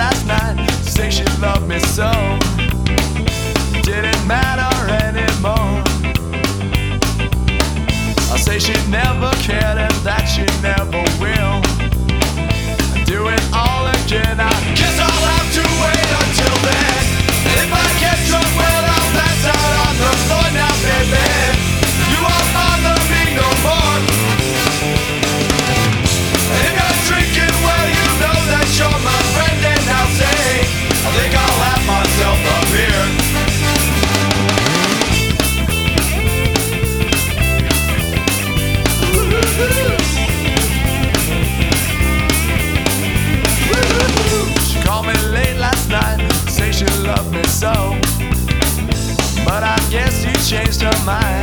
last night, say she loved me so. Didn't matter. mind.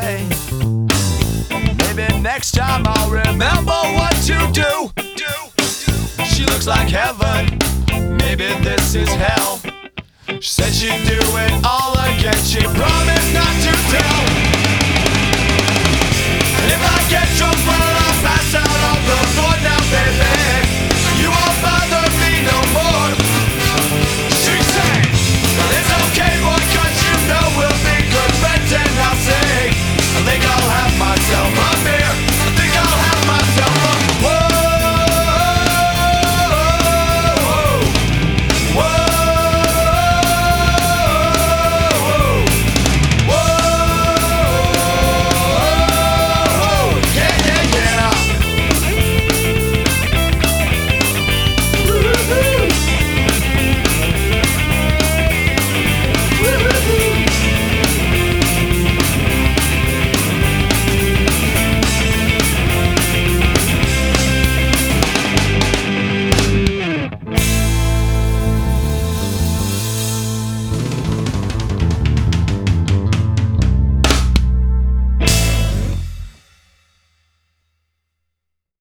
say. Maybe next time I'll remember what to do. She looks like heaven. Maybe this is hell. She said she'd do it all again. She promised.